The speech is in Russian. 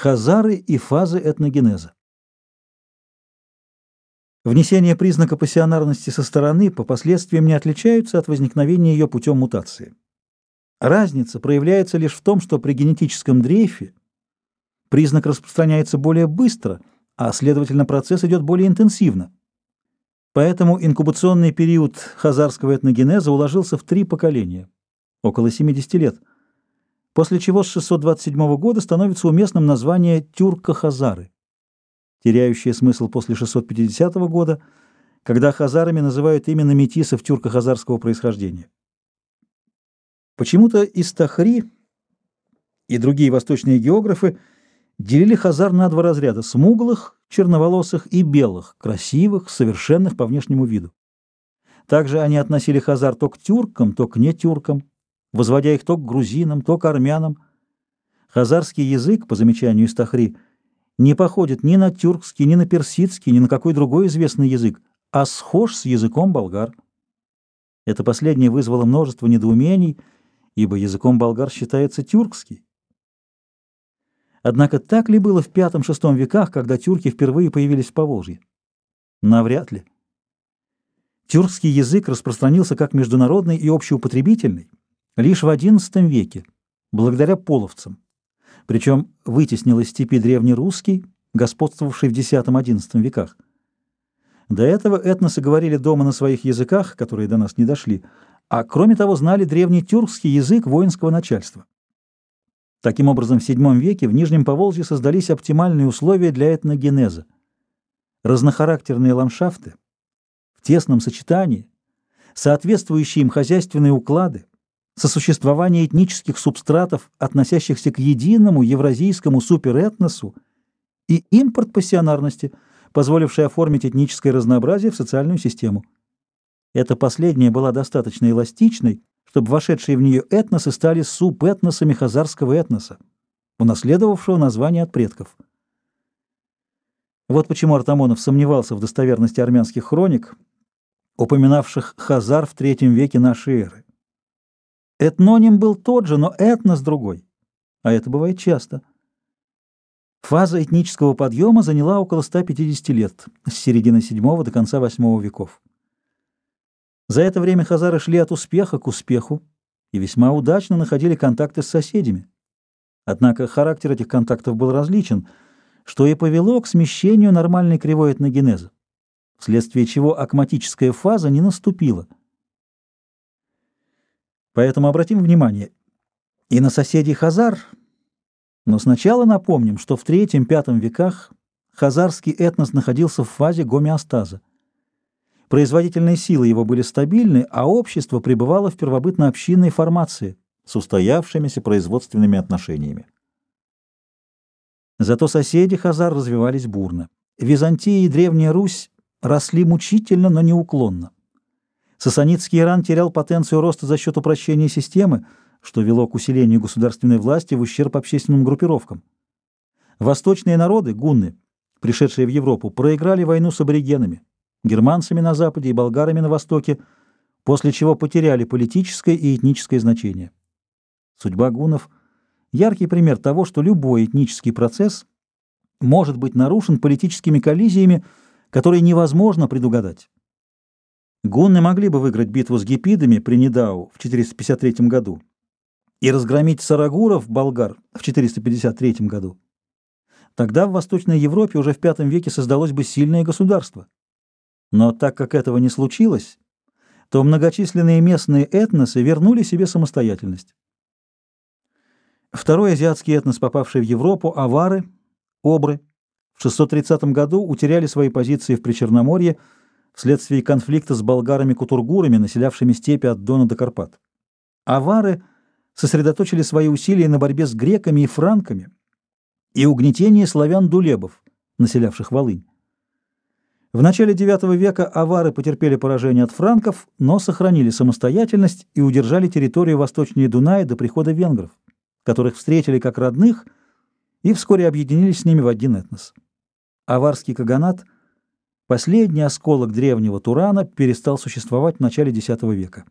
Хазары и фазы этногенеза. Внесение признака пассионарности со стороны по последствиям не отличаются от возникновения ее путем мутации. Разница проявляется лишь в том, что при генетическом дрейфе признак распространяется более быстро, а следовательно процесс идет более интенсивно. Поэтому инкубационный период хазарского этногенеза уложился в три поколения, около 70 лет – после чего с 627 года становится уместным название тюрко-хазары, теряющее смысл после 650 года, когда хазарами называют именно метисов тюрко-хазарского происхождения. Почему-то Истахри и другие восточные географы делили хазар на два разряда – смуглых, черноволосых и белых, красивых, совершенных по внешнему виду. Также они относили хазар то к тюркам, то к нетюркам возводя их то к грузинам, то к армянам. Хазарский язык, по замечанию Истахри, не походит ни на тюркский, ни на персидский, ни на какой другой известный язык, а схож с языком болгар. Это последнее вызвало множество недоумений, ибо языком болгар считается тюркский. Однако так ли было в V-VI веках, когда тюрки впервые появились в Поволжье? Навряд ли. Тюркский язык распространился как международный и общеупотребительный, лишь в XI веке, благодаря половцам, причем вытеснил из степи древнерусский, господствовавший в X-XI веках. До этого этносы говорили дома на своих языках, которые до нас не дошли, а кроме того знали древний тюркский язык воинского начальства. Таким образом, в VII веке в Нижнем Поволжье создались оптимальные условия для этногенеза. Разнохарактерные ландшафты в тесном сочетании, соответствующие им хозяйственные уклады, сосуществование этнических субстратов, относящихся к единому евразийскому суперэтносу, и импорт пассионарности, позволивший оформить этническое разнообразие в социальную систему. Эта последняя была достаточно эластичной, чтобы вошедшие в нее этносы стали субэтносами хазарского этноса, унаследовавшего название от предков. Вот почему Артамонов сомневался в достоверности армянских хроник, упоминавших хазар в III веке нашей эры. Этноним был тот же, но этнос другой. А это бывает часто. Фаза этнического подъема заняла около 150 лет, с середины VII до конца VIII веков. За это время хазары шли от успеха к успеху и весьма удачно находили контакты с соседями. Однако характер этих контактов был различен, что и повело к смещению нормальной кривой этногенеза, вследствие чего акматическая фаза не наступила – Поэтому обратим внимание и на соседей Хазар, но сначала напомним, что в III-V веках хазарский этнос находился в фазе гомеостаза. Производительные силы его были стабильны, а общество пребывало в первобытно-общинной формации с устоявшимися производственными отношениями. Зато соседи Хазар развивались бурно. Византия и Древняя Русь росли мучительно, но неуклонно. Сасанитский Иран терял потенцию роста за счет упрощения системы, что вело к усилению государственной власти в ущерб общественным группировкам. Восточные народы, гунны, пришедшие в Европу, проиграли войну с аборигенами, германцами на западе и болгарами на востоке, после чего потеряли политическое и этническое значение. Судьба гуннов – яркий пример того, что любой этнический процесс может быть нарушен политическими коллизиями, которые невозможно предугадать. Гунны могли бы выиграть битву с гепидами при Недау в 453 году и разгромить сарагуров, болгар, в 453 году. Тогда в Восточной Европе уже в V веке создалось бы сильное государство. Но так как этого не случилось, то многочисленные местные этносы вернули себе самостоятельность. Второй азиатский этнос, попавший в Европу, авары, обры, в 630 году утеряли свои позиции в Причерноморье, вследствие конфликта с болгарами-кутургурами, населявшими степи от Дона до Карпат. Авары сосредоточили свои усилия на борьбе с греками и франками и угнетении славян-дулебов, населявших Волынь. В начале IX века авары потерпели поражение от франков, но сохранили самостоятельность и удержали территорию восточнее Дуная до прихода венгров, которых встретили как родных и вскоре объединились с ними в один этнос. Аварский каганат – Последний осколок древнего Турана перестал существовать в начале X века.